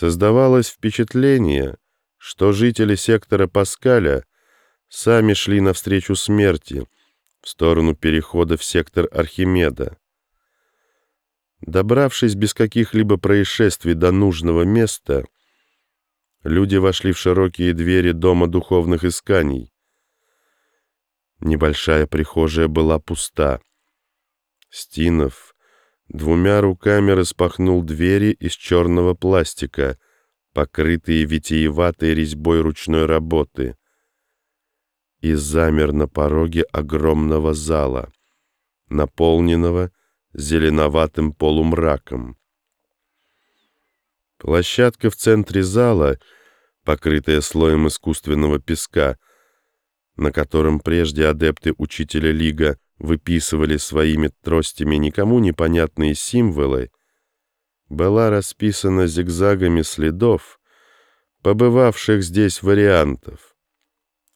Создавалось впечатление, что жители сектора Паскаля сами шли навстречу смерти в сторону перехода в сектор Архимеда. Добравшись без каких-либо происшествий до нужного места, люди вошли в широкие двери Дома духовных исканий. Небольшая прихожая была пуста. Стинов двумя руками распахнул двери из черного пластика, покрытые витиеватой резьбой ручной работы, и замер на пороге огромного зала, наполненного зеленоватым полумраком. Площадка в центре зала, покрытая слоем искусственного песка, на котором прежде адепты учителя Лига выписывали своими тростями никому непонятные символы, была расписана зигзагами следов, побывавших здесь вариантов.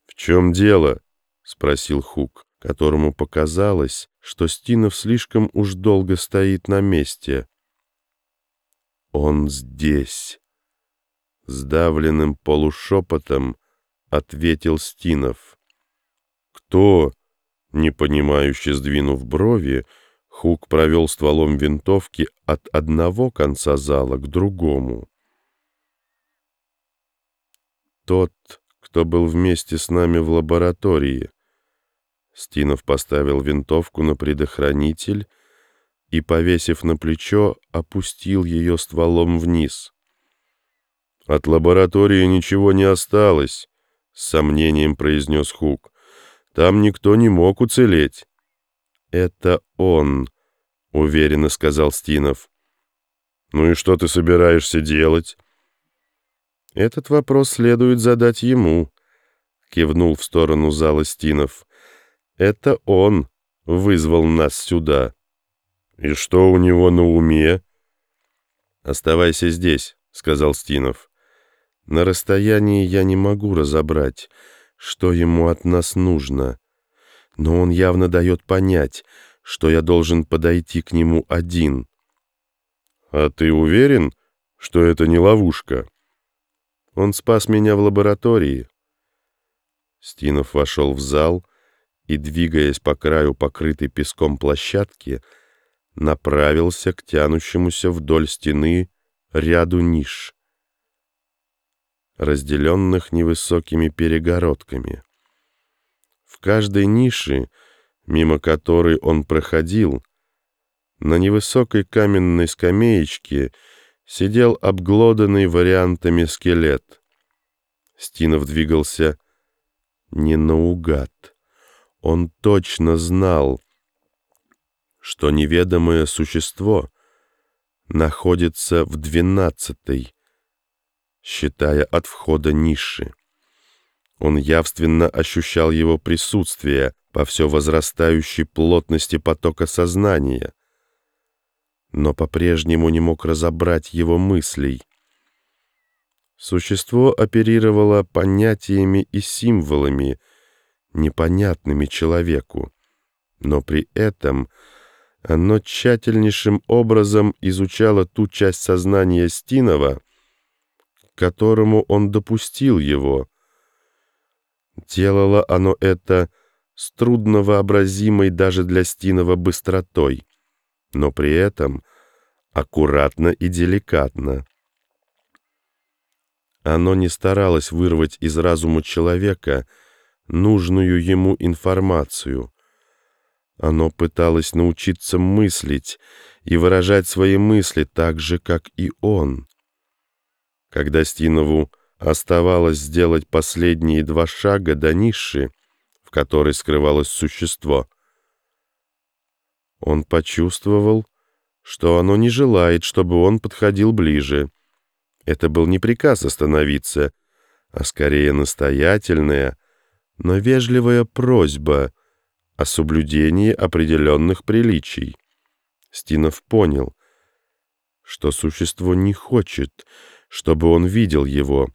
«В чем дело?» — спросил Хук, которому показалось, что Стинов слишком уж долго стоит на месте. «Он здесь!» Сдавленным полушепотом ответил Стинов. «Кто?» Непонимающе сдвинув брови, Хук провел стволом винтовки от одного конца зала к другому. «Тот, кто был вместе с нами в лаборатории», Стинов поставил винтовку на предохранитель и, повесив на плечо, опустил ее стволом вниз. «От лаборатории ничего не осталось», — с сомнением произнес Хук. «Там никто не мог уцелеть». «Это он», — уверенно сказал Стинов. «Ну и что ты собираешься делать?» «Этот вопрос следует задать ему», — кивнул в сторону зала Стинов. Это он вызвал нас сюда. И что у него на уме? Оставайся здесь, сказал Стинов. На расстоянии я не могу разобрать, что ему от нас нужно. Но он явно дает понять, что я должен подойти к нему один. А ты уверен, что это не ловушка? Он спас меня в лаборатории. Стинов вошел в зал и, двигаясь по краю покрытой песком площадки, направился к тянущемуся вдоль стены ряду ниш, разделенных невысокими перегородками. В каждой нише, мимо которой он проходил, на невысокой каменной скамеечке сидел обглоданный вариантами скелет. Стинов двигался не наугад. Он точно знал, что неведомое существо находится в двенадцатой, считая от входа ниши. Он явственно ощущал его присутствие по все возрастающей плотности потока сознания, но по-прежнему не мог разобрать его мыслей. Существо оперировало понятиями и символами, непонятными человеку, но при этом оно тщательнейшим образом изучало ту часть сознания Стинова, которому он допустил его. Делало оно это с трудновообразимой даже для Стинова быстротой, но при этом аккуратно и деликатно. Оно не старалось вырвать из разума человека — нужную ему информацию. Оно пыталось научиться мыслить и выражать свои мысли так же, как и он. Когда Стинову оставалось сделать последние два шага до ниши, в которой скрывалось существо, он почувствовал, что оно не желает, чтобы он подходил ближе. Это был не приказ остановиться, а скорее настоятельное — но вежливая просьба о соблюдении определенных приличий. Стинов понял, что существо не хочет, чтобы он видел его.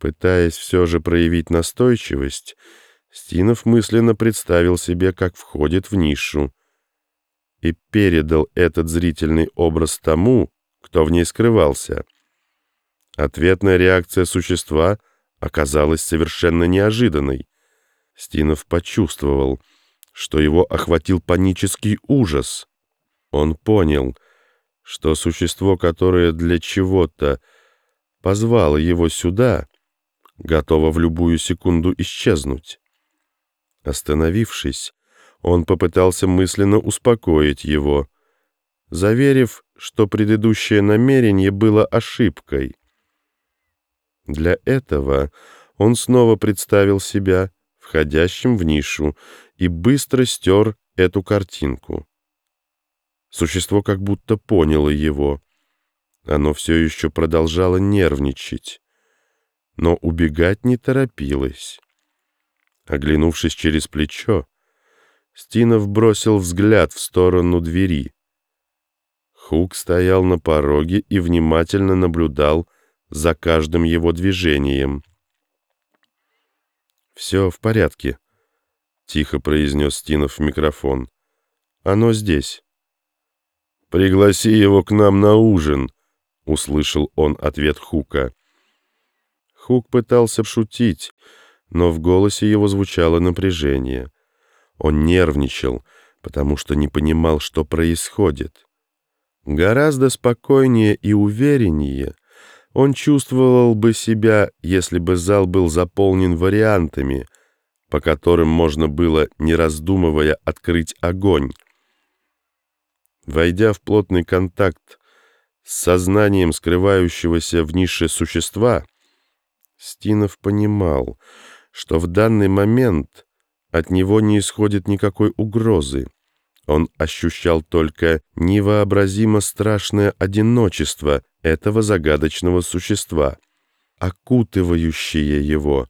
Пытаясь все же проявить настойчивость, Стинов мысленно представил себе, как входит в нишу, и передал этот зрительный образ тому, кто в ней скрывался. Ответная реакция существа оказалась совершенно неожиданной. Стинов почувствовал, что его охватил панический ужас. Он понял, что существо, которое для чего-то позвало его сюда, готово в любую секунду исчезнуть. Остановившись, он попытался мысленно успокоить его, заверив, что предыдущее намерение было ошибкой. Для этого он снова представил себя входящим в нишу и быстро стер эту картинку. Существо как будто поняло его. Оно все еще продолжало нервничать, но убегать не торопилось. Оглянувшись через плечо, Стинов бросил взгляд в сторону двери. Хук стоял на пороге и внимательно наблюдал за каждым его движением. «Все в порядке», — тихо произнес Стинов в микрофон. «Оно здесь». «Пригласи его к нам на ужин», — услышал он ответ Хука. Хук пытался шутить, но в голосе его звучало напряжение. Он нервничал, потому что не понимал, что происходит. Гораздо спокойнее и увереннее он чувствовал бы себя, если бы зал был заполнен вариантами, по которым можно было, не раздумывая, открыть огонь. Войдя в плотный контакт с сознанием скрывающегося в нише существа, Стинов понимал, что в данный момент от него не исходит никакой угрозы. Он ощущал только невообразимо страшное одиночество этого загадочного существа, окутывающее его,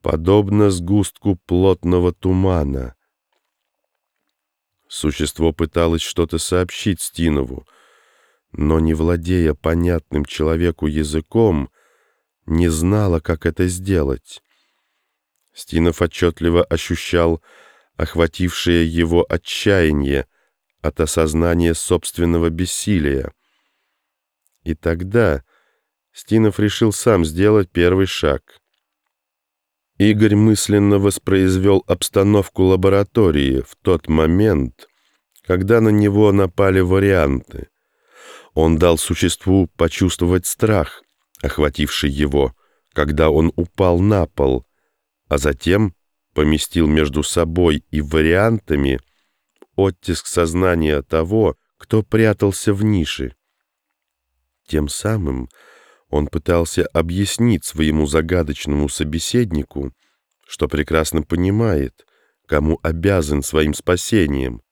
подобно сгустку плотного тумана. Существо пыталось что-то сообщить Стинову, но, не владея понятным человеку языком, не знала, как это сделать. Стинов отчетливо ощущал охватившее его отчаяние от осознания собственного бессилия. И тогда Стинов решил сам сделать первый шаг. Игорь мысленно воспроизвел обстановку лаборатории в тот момент, когда на него напали варианты. Он дал существу почувствовать страх, охвативший его, когда он упал на пол, а затем поместил между собой и вариантами оттиск сознания того, кто прятался в нише. Тем самым он пытался объяснить своему загадочному собеседнику, что прекрасно понимает, кому обязан своим спасением,